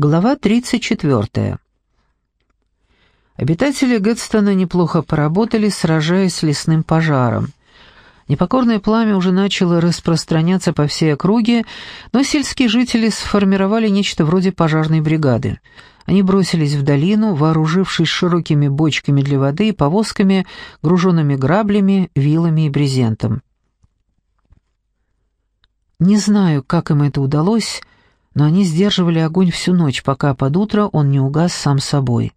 Глава 34. Обитатели Гэдстона неплохо поработали, сражаясь с лесным пожаром. Непокорное пламя уже начало распространяться по всей округе, но сельские жители сформировали нечто вроде пожарной бригады. Они бросились в долину, вооружившись широкими бочками для воды и повозками, груженными граблями, вилами и брезентом. Не знаю, как им это удалось, но они сдерживали огонь всю ночь, пока под утро он не угас сам собой.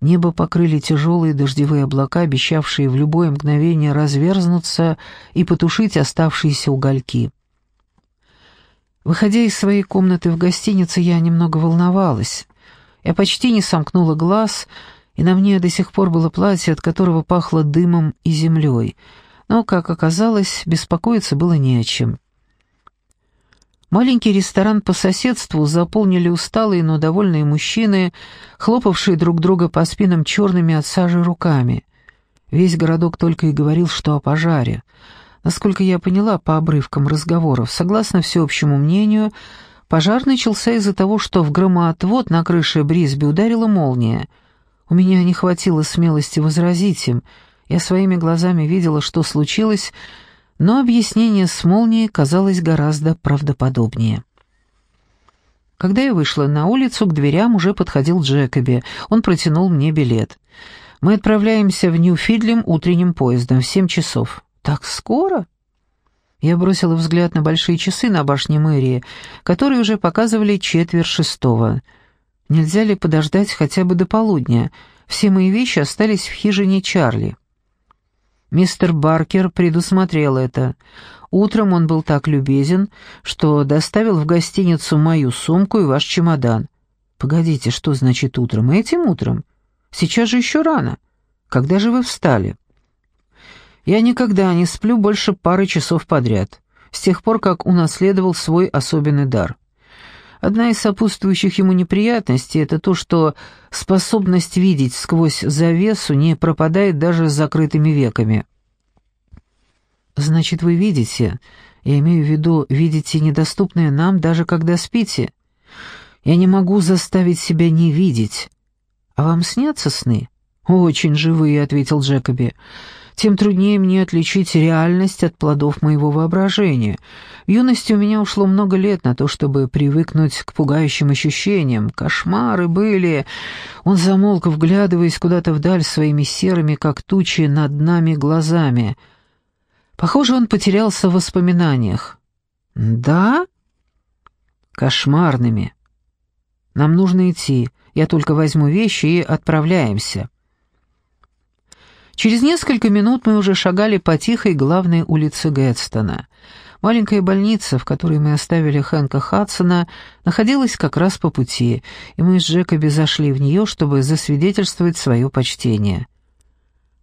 Небо покрыли тяжелые дождевые облака, обещавшие в любое мгновение разверзнуться и потушить оставшиеся угольки. Выходя из своей комнаты в гостинице, я немного волновалась. Я почти не сомкнула глаз, и на мне до сих пор было платье, от которого пахло дымом и землей. Но, как оказалось, беспокоиться было не о чем. Маленький ресторан по соседству заполнили усталые, но довольные мужчины, хлопавшие друг друга по спинам черными от сажи руками. Весь городок только и говорил, что о пожаре. Насколько я поняла по обрывкам разговоров, согласно всеобщему мнению, пожар начался из-за того, что в громоотвод на крыше Брисби ударила молния. У меня не хватило смелости возразить им. Я своими глазами видела, что случилось, но объяснение с молнией казалось гораздо правдоподобнее. Когда я вышла на улицу, к дверям уже подходил Джекоби. Он протянул мне билет. «Мы отправляемся в Нью-Фидлем утренним поездом в семь часов». «Так скоро?» Я бросила взгляд на большие часы на башне мэрии, которые уже показывали четверть шестого. Нельзя ли подождать хотя бы до полудня? Все мои вещи остались в хижине Чарли. Мистер Баркер предусмотрел это. Утром он был так любезен, что доставил в гостиницу мою сумку и ваш чемодан. Погодите, что значит утром? Этим утром? Сейчас же еще рано. Когда же вы встали? Я никогда не сплю больше пары часов подряд, с тех пор, как унаследовал свой особенный дар. Одна из сопутствующих ему неприятностей — это то, что способность видеть сквозь завесу не пропадает даже с закрытыми веками. «Значит, вы видите, я имею в виду, видите недоступное нам, даже когда спите. Я не могу заставить себя не видеть. А вам снятся сны?» «Очень живые», — ответил Джекоби тем труднее мне отличить реальность от плодов моего воображения. В юности у меня ушло много лет на то, чтобы привыкнуть к пугающим ощущениям. Кошмары были. Он замолк, вглядываясь куда-то вдаль своими серыми, как тучи, над нами глазами. Похоже, он потерялся в воспоминаниях. «Да?» «Кошмарными. Нам нужно идти. Я только возьму вещи и отправляемся». Через несколько минут мы уже шагали по тихой главной улице Гэтстона. Маленькая больница, в которой мы оставили Хэнка Хадсона, находилась как раз по пути, и мы с Джекоби зашли в нее, чтобы засвидетельствовать свое почтение.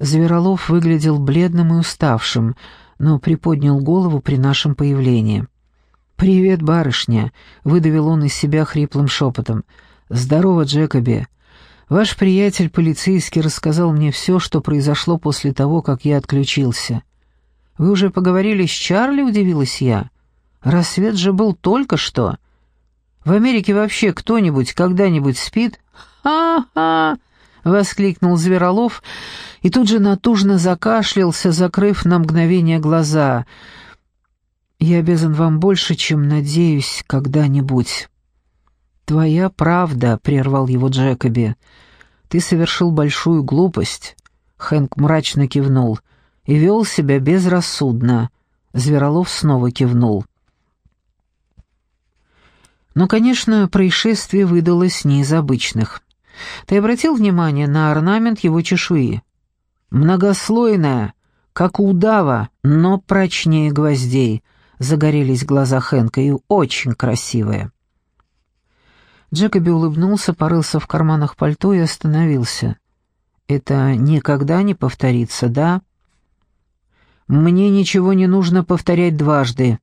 Зверолов выглядел бледным и уставшим, но приподнял голову при нашем появлении. «Привет, барышня!» — выдавил он из себя хриплым шепотом. «Здорово, Джекоби! Ваш приятель полицейский рассказал мне все, что произошло после того, как я отключился. Вы уже поговорили с Чарли, удивилась я. Рассвет же был только что. В Америке вообще кто-нибудь когда-нибудь спит? Ха-ха! воскликнул Зверолов и тут же натужно закашлялся, закрыв на мгновение глаза. Я обязан вам больше, чем надеюсь когда-нибудь. «Твоя правда», — прервал его Джекоби. «Ты совершил большую глупость», — Хэнк мрачно кивнул, «и вел себя безрассудно». Зверолов снова кивнул. Но, конечно, происшествие выдалось не из обычных. Ты обратил внимание на орнамент его чешуи? Многослойная, как у удава, но прочнее гвоздей. Загорелись глаза Хэнка и очень красивая. Джекоби улыбнулся, порылся в карманах пальто и остановился. «Это никогда не повторится, да?» «Мне ничего не нужно повторять дважды.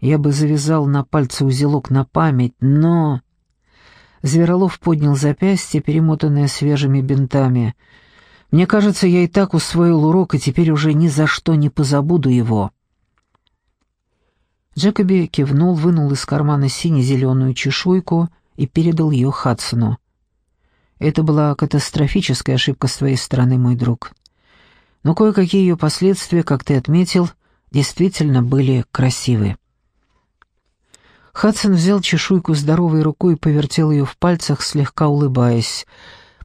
Я бы завязал на пальце узелок на память, но...» Зверолов поднял запястье, перемотанное свежими бинтами. «Мне кажется, я и так усвоил урок, и теперь уже ни за что не позабуду его». Джекоби кивнул, вынул из кармана сине-зеленую чешуйку — и передал ее Хадсону. Это была катастрофическая ошибка с твоей стороны, мой друг. Но кое-какие ее последствия, как ты отметил, действительно были красивы. Хадсон взял чешуйку здоровой рукой и повертел ее в пальцах, слегка улыбаясь.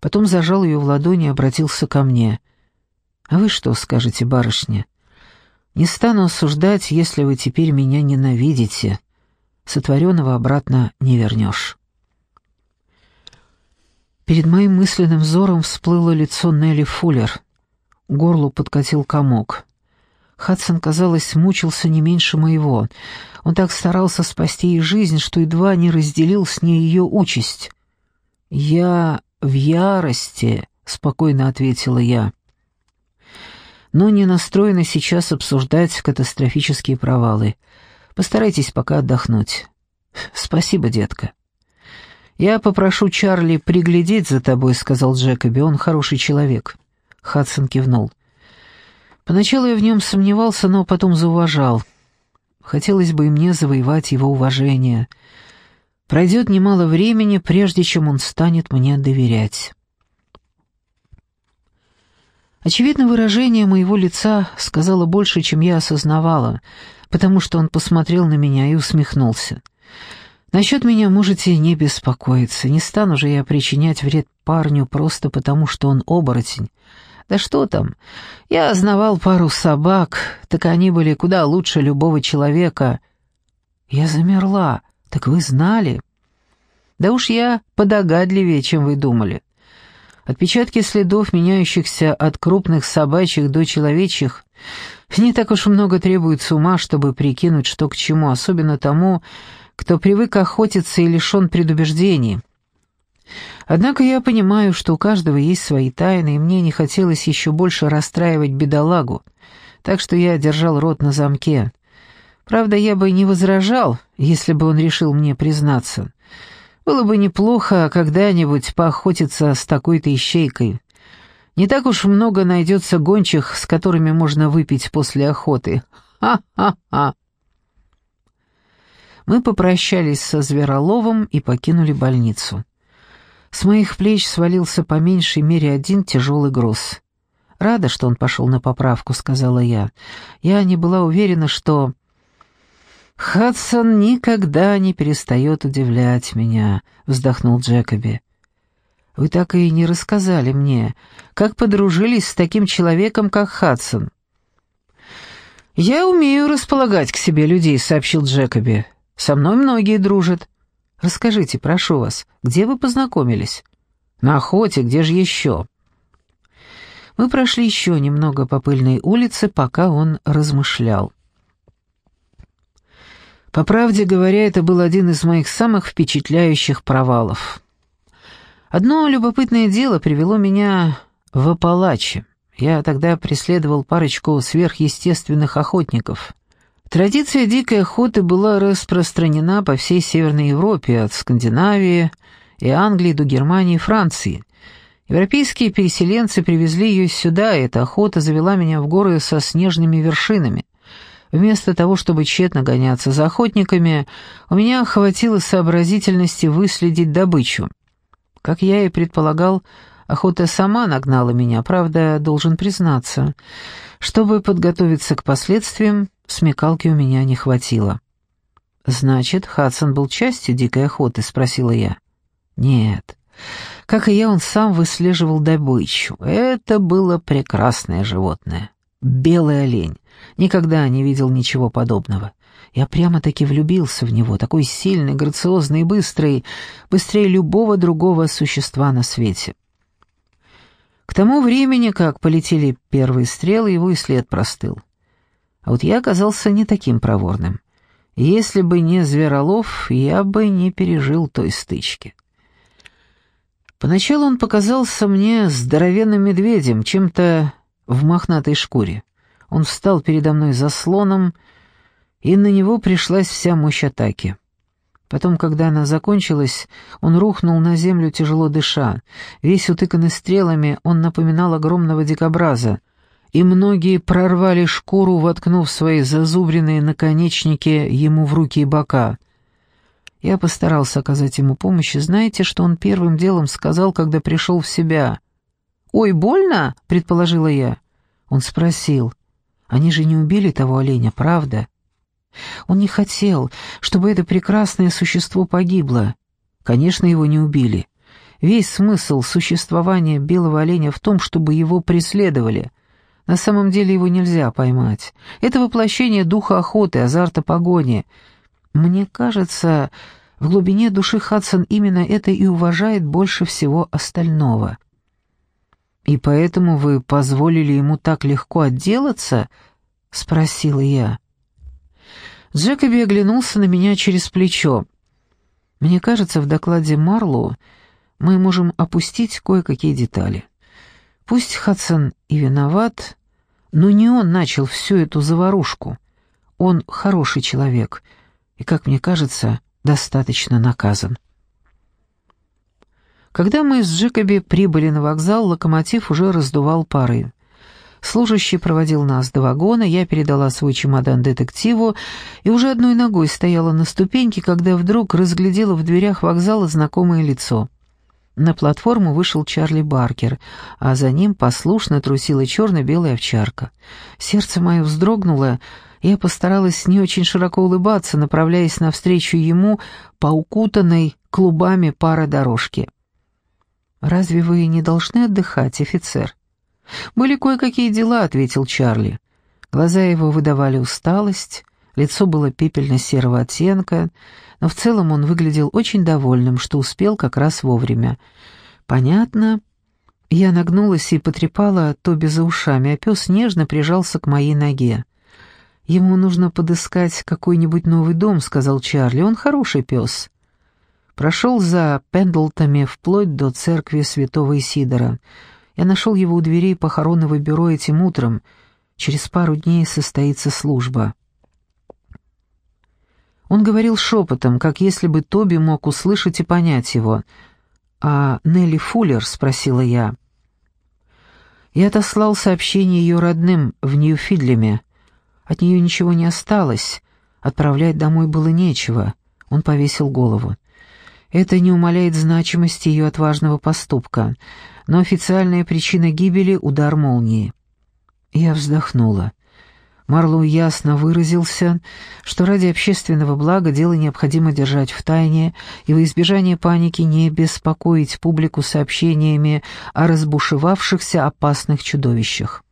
Потом зажал ее в ладони и обратился ко мне. «А вы что скажете, барышня? Не стану осуждать, если вы теперь меня ненавидите. Сотворенного обратно не вернешь». Перед моим мысленным взором всплыло лицо Нелли Фуллер. Горлу подкатил комок. Хадсон, казалось, мучился не меньше моего. Он так старался спасти ей жизнь, что едва не разделил с ней ее участь. «Я в ярости», — спокойно ответила я. «Но не настроена сейчас обсуждать катастрофические провалы. Постарайтесь пока отдохнуть». «Спасибо, детка». «Я попрошу Чарли приглядеть за тобой», — сказал Джекоби. «Он хороший человек». Хадсон кивнул. Поначалу я в нем сомневался, но потом зауважал. Хотелось бы и мне завоевать его уважение. Пройдет немало времени, прежде чем он станет мне доверять. Очевидно, выражение моего лица сказало больше, чем я осознавала, потому что он посмотрел на меня и усмехнулся. «Насчет меня можете не беспокоиться. Не стану же я причинять вред парню просто потому, что он оборотень. Да что там, я знавал пару собак, так они были куда лучше любого человека. Я замерла. Так вы знали? Да уж я подогадливее, чем вы думали. Отпечатки следов, меняющихся от крупных собачьих до человечьих, не так уж много требуется ума, чтобы прикинуть, что к чему, особенно тому, кто привык охотиться и лишен предубеждений. Однако я понимаю, что у каждого есть свои тайны, и мне не хотелось еще больше расстраивать бедолагу, так что я держал рот на замке. Правда, я бы не возражал, если бы он решил мне признаться. Было бы неплохо когда-нибудь поохотиться с такой-то ищейкой. Не так уж много найдется гончих, с которыми можно выпить после охоты. Ха-ха-ха! Мы попрощались со Звероловым и покинули больницу. С моих плеч свалился по меньшей мере один тяжелый груз. «Рада, что он пошел на поправку», — сказала я. Я не была уверена, что... «Хадсон никогда не перестает удивлять меня», — вздохнул Джекоби. «Вы так и не рассказали мне, как подружились с таким человеком, как Хадсон». «Я умею располагать к себе людей», — сообщил Джекоби. «Со мной многие дружат. Расскажите, прошу вас, где вы познакомились? На охоте, где же еще? Мы прошли еще немного по пыльной улице, пока он размышлял. По правде говоря, это был один из моих самых впечатляющих провалов. Одно любопытное дело привело меня в Апалачи. Я тогда преследовал парочку сверхъестественных охотников — Традиция дикой охоты была распространена по всей Северной Европе, от Скандинавии и Англии до Германии и Франции. Европейские переселенцы привезли ее сюда, и эта охота завела меня в горы со снежными вершинами. Вместо того, чтобы тщетно гоняться за охотниками, у меня хватило сообразительности выследить добычу. Как я и предполагал, охота сама нагнала меня, правда, должен признаться. Чтобы подготовиться к последствиям, Смекалки у меня не хватило. «Значит, Хадсон был частью дикой охоты?» — спросила я. «Нет. Как и я, он сам выслеживал добычу. Это было прекрасное животное. Белый олень. Никогда не видел ничего подобного. Я прямо-таки влюбился в него, такой сильный, грациозный и быстрый, быстрее любого другого существа на свете». К тому времени, как полетели первые стрелы, его и след простыл. А вот я оказался не таким проворным. Если бы не Зверолов, я бы не пережил той стычки. Поначалу он показался мне здоровенным медведем, чем-то в мохнатой шкуре. Он встал передо мной заслоном, и на него пришлась вся мощь атаки. Потом, когда она закончилась, он рухнул на землю, тяжело дыша. Весь утыканный стрелами, он напоминал огромного дикобраза, и многие прорвали шкуру, воткнув свои зазубренные наконечники ему в руки и бока. Я постарался оказать ему помощь, и знаете, что он первым делом сказал, когда пришел в себя? «Ой, больно?» — предположила я. Он спросил. «Они же не убили того оленя, правда?» Он не хотел, чтобы это прекрасное существо погибло. Конечно, его не убили. Весь смысл существования белого оленя в том, чтобы его преследовали. На самом деле его нельзя поймать. Это воплощение духа охоты, азарта погони. Мне кажется, в глубине души Хадсон именно это и уважает больше всего остального. «И поэтому вы позволили ему так легко отделаться?» — спросила я. Джекоби оглянулся на меня через плечо. «Мне кажется, в докладе Марлоу мы можем опустить кое-какие детали. Пусть Хадсон и виноват, но не он начал всю эту заварушку. Он хороший человек и, как мне кажется, достаточно наказан. Когда мы с Джекоби прибыли на вокзал, локомотив уже раздувал пары. Служащий проводил нас до вагона, я передала свой чемодан детективу и уже одной ногой стояла на ступеньке, когда вдруг разглядела в дверях вокзала знакомое лицо. На платформу вышел Чарли Баркер, а за ним послушно трусила черно-белая овчарка. Сердце мое вздрогнуло, я постаралась не очень широко улыбаться, направляясь навстречу ему по укутанной клубами пара дорожки. «Разве вы не должны отдыхать, офицер?» «Были кое-какие дела», — ответил Чарли. Глаза его выдавали усталость, лицо было пепельно-серого оттенка, но в целом он выглядел очень довольным, что успел как раз вовремя. «Понятно». Я нагнулась и потрепала Тоби за ушами, а пес нежно прижался к моей ноге. «Ему нужно подыскать какой-нибудь новый дом», — сказал Чарли. «Он хороший пес». Прошел за Пендлтами вплоть до церкви святого Исидора. Я нашел его у дверей похоронного бюро этим утром. Через пару дней состоится служба. Он говорил шепотом, как если бы Тоби мог услышать и понять его. «А Нелли Фуллер?» — спросила я. Я отослал сообщение ее родным в Нью-Фидлеме. От нее ничего не осталось, отправлять домой было нечего. Он повесил голову. Это не умаляет значимости ее отважного поступка, но официальная причина гибели — удар молнии. Я вздохнула. Марлоу ясно выразился, что ради общественного блага дело необходимо держать в тайне и во избежание паники не беспокоить публику сообщениями о разбушевавшихся опасных чудовищах.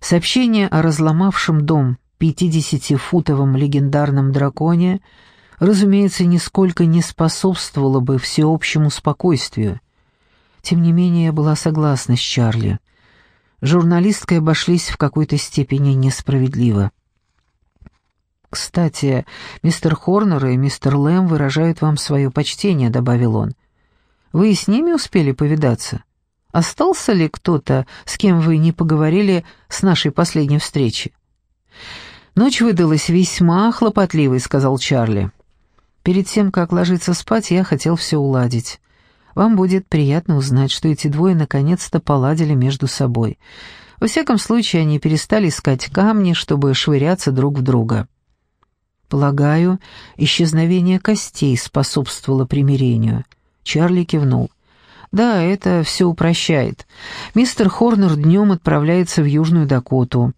Сообщение о разломавшем дом 50-футовом легендарном драконе, разумеется, нисколько не способствовало бы всеобщему спокойствию. Тем не менее, я была согласна с Чарли — журналисткой обошлись в какой-то степени несправедливо. «Кстати, мистер Хорнер и мистер Лэм выражают вам свое почтение», — добавил он. «Вы с ними успели повидаться? Остался ли кто-то, с кем вы не поговорили с нашей последней встречи?» «Ночь выдалась весьма хлопотливой», — сказал Чарли. «Перед тем, как ложиться спать, я хотел все уладить. Вам будет приятно узнать, что эти двое наконец-то поладили между собой. Во всяком случае, они перестали искать камни, чтобы швыряться друг в друга. Полагаю, исчезновение костей способствовало примирению. Чарли кивнул. Да, это все упрощает. Мистер Хорнер днем отправляется в Южную Дакоту.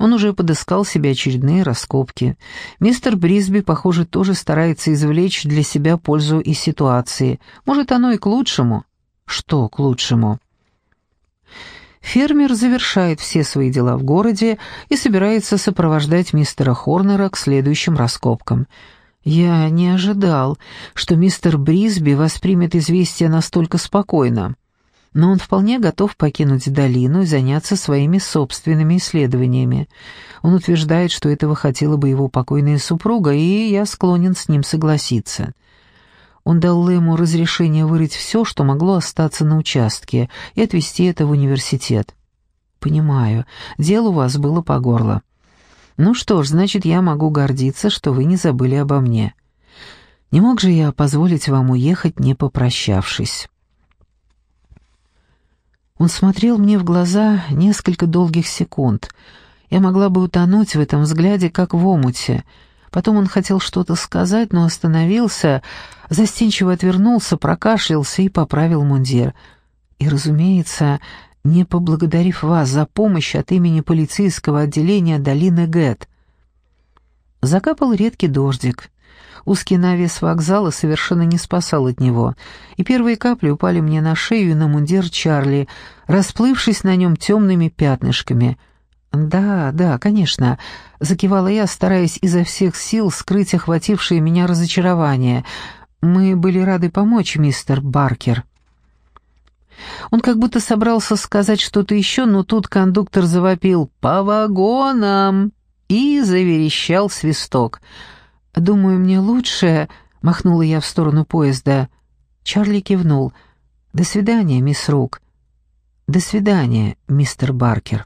Он уже подыскал себе очередные раскопки. Мистер Брисби, похоже, тоже старается извлечь для себя пользу из ситуации. Может, оно и к лучшему. Что к лучшему? Фермер завершает все свои дела в городе и собирается сопровождать мистера Хорнера к следующим раскопкам. Я не ожидал, что мистер Брисби воспримет известие настолько спокойно но он вполне готов покинуть долину и заняться своими собственными исследованиями. Он утверждает, что этого хотела бы его покойная супруга, и я склонен с ним согласиться. Он дал Лэму разрешение вырыть все, что могло остаться на участке, и отвезти это в университет. «Понимаю, дело у вас было по горло. Ну что ж, значит, я могу гордиться, что вы не забыли обо мне. Не мог же я позволить вам уехать, не попрощавшись?» Он смотрел мне в глаза несколько долгих секунд. Я могла бы утонуть в этом взгляде, как в омуте. Потом он хотел что-то сказать, но остановился, застенчиво отвернулся, прокашлялся и поправил мундир. И, разумеется, не поблагодарив вас за помощь от имени полицейского отделения долины Гэт. Закапал редкий дождик. Узкий навес вокзала совершенно не спасал от него, и первые капли упали мне на шею и на мундир Чарли, расплывшись на нем темными пятнышками. «Да, да, конечно», — закивала я, стараясь изо всех сил скрыть охватившее меня разочарование. «Мы были рады помочь, мистер Баркер». Он как будто собрался сказать что-то еще, но тут кондуктор завопил «По вагонам!» и заверещал свисток. «Думаю, мне лучше...» — махнула я в сторону поезда. Чарли кивнул. «До свидания, мисс Рук». «До свидания, мистер Баркер».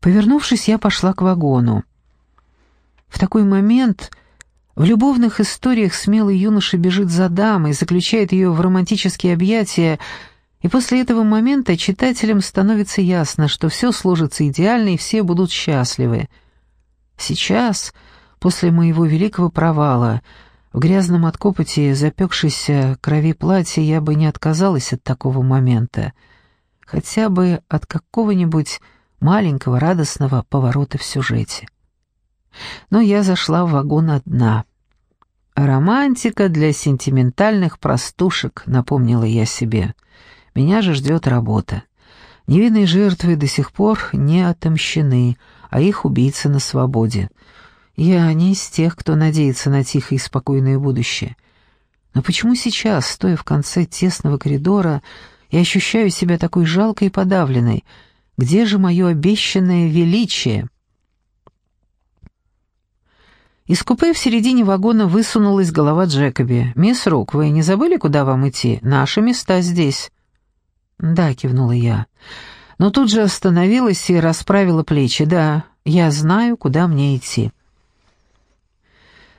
Повернувшись, я пошла к вагону. В такой момент в любовных историях смелый юноша бежит за дамой, заключает ее в романтические объятия, и после этого момента читателям становится ясно, что все сложится идеально и все будут счастливы. Сейчас, после моего великого провала, в грязном от копоти запекшейся крови платье я бы не отказалась от такого момента, хотя бы от какого-нибудь маленького радостного поворота в сюжете. Но я зашла в вагон одна. «Романтика для сентиментальных простушек», — напомнила я себе. «Меня же ждет работа. Невинные жертвы до сих пор не отомщены, а их убийцы на свободе. Я не из тех, кто надеется на тихое и спокойное будущее. Но почему сейчас, стоя в конце тесного коридора, я ощущаю себя такой жалкой и подавленной? Где же мое обещанное величие?» Из купе в середине вагона высунулась голова Джекоби. «Мисс Рук, вы не забыли, куда вам идти? Наши места здесь». «Да», — кивнула я. Но тут же остановилась и расправила плечи. «Да, я знаю, куда мне идти».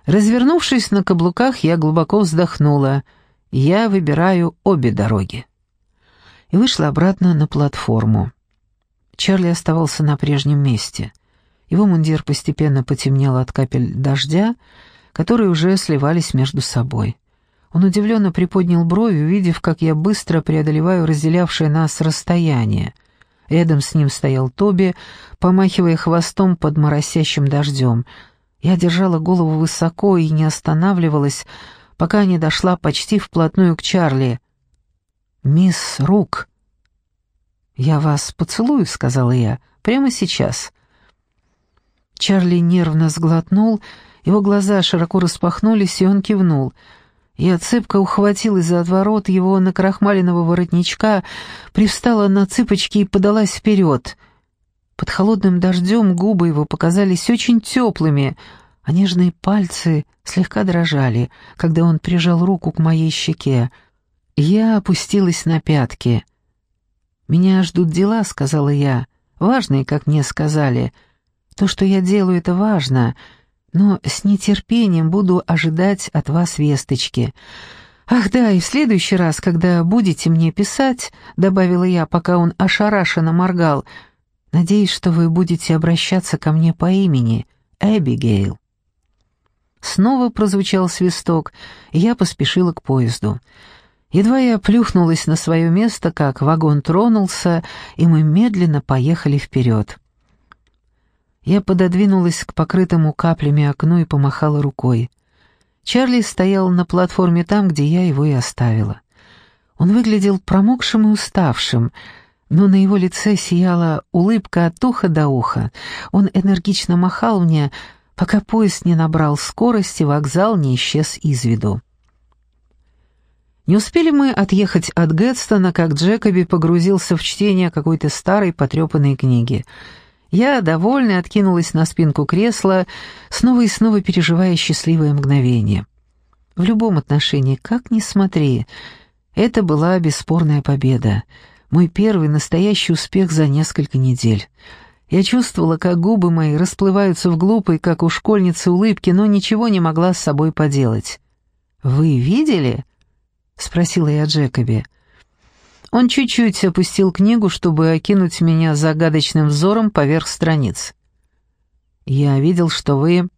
Развернувшись на каблуках, я глубоко вздохнула. «Я выбираю обе дороги». И вышла обратно на платформу. Чарли оставался на прежнем месте — его мундир постепенно потемнел от капель дождя, которые уже сливались между собой. Он удивленно приподнял брови, увидев, как я быстро преодолеваю разделявшее нас расстояние. Рядом с ним стоял Тоби, помахивая хвостом под моросящим дождем. Я держала голову высоко и не останавливалась, пока не дошла почти вплотную к Чарли. «Мисс Рук!» «Я вас поцелую», — сказала я, — «прямо сейчас». Чарли нервно сглотнул, его глаза широко распахнулись, и он кивнул. Я цепко ухватилась за отворот его накрахмаленного воротничка, привстала на цыпочки и подалась вперед. Под холодным дождем губы его показались очень теплыми, а нежные пальцы слегка дрожали, когда он прижал руку к моей щеке. Я опустилась на пятки. «Меня ждут дела», — сказала я, — «важные, как мне сказали». То, что я делаю, это важно, но с нетерпением буду ожидать от вас весточки. Ах да, и в следующий раз, когда будете мне писать, добавила я, пока он ошарашенно моргал, надеюсь, что вы будете обращаться ко мне по имени Эбигейл. Снова прозвучал свисток, и я поспешила к поезду. Едва я плюхнулась на свое место, как вагон тронулся, и мы медленно поехали вперед. Я пододвинулась к покрытому каплями окну и помахала рукой. Чарли стоял на платформе там, где я его и оставила. Он выглядел промокшим и уставшим, но на его лице сияла улыбка от уха до уха. Он энергично махал мне, пока поезд не набрал скорости, вокзал не исчез из виду. Не успели мы отъехать от Гэтстона, как Джекоби погрузился в чтение какой-то старой потрепанной книги — я, довольная, откинулась на спинку кресла, снова и снова переживая счастливое мгновение. В любом отношении, как ни смотри, это была бесспорная победа, мой первый настоящий успех за несколько недель. Я чувствовала, как губы мои расплываются в глупой, как у школьницы, улыбке, но ничего не могла с собой поделать. «Вы видели?» — спросила я Джекоби. Он чуть-чуть опустил книгу, чтобы окинуть меня загадочным взором поверх страниц. Я видел, что вы...»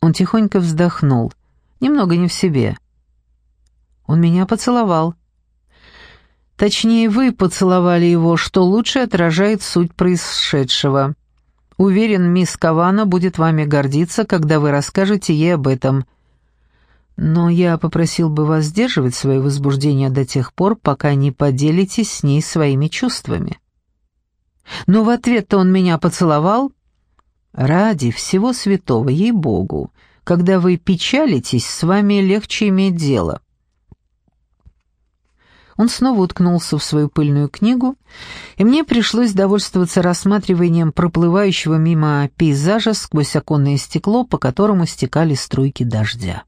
Он тихонько вздохнул, немного не в себе. Он меня поцеловал. Точнее, вы поцеловали его, что лучше отражает суть происшедшего. Уверен, мисс Кавана будет вами гордиться, когда вы расскажете ей об этом. Но я попросил бы вас сдерживать свое возбуждение до тех пор, пока не поделитесь с ней своими чувствами. Но в ответ-то он меня поцеловал. Ради всего святого, ей-богу, когда вы печалитесь, с вами легче иметь дело. Он снова уткнулся в свою пыльную книгу, и мне пришлось довольствоваться рассматриванием проплывающего мимо пейзажа сквозь оконное стекло, по которому стекали струйки дождя.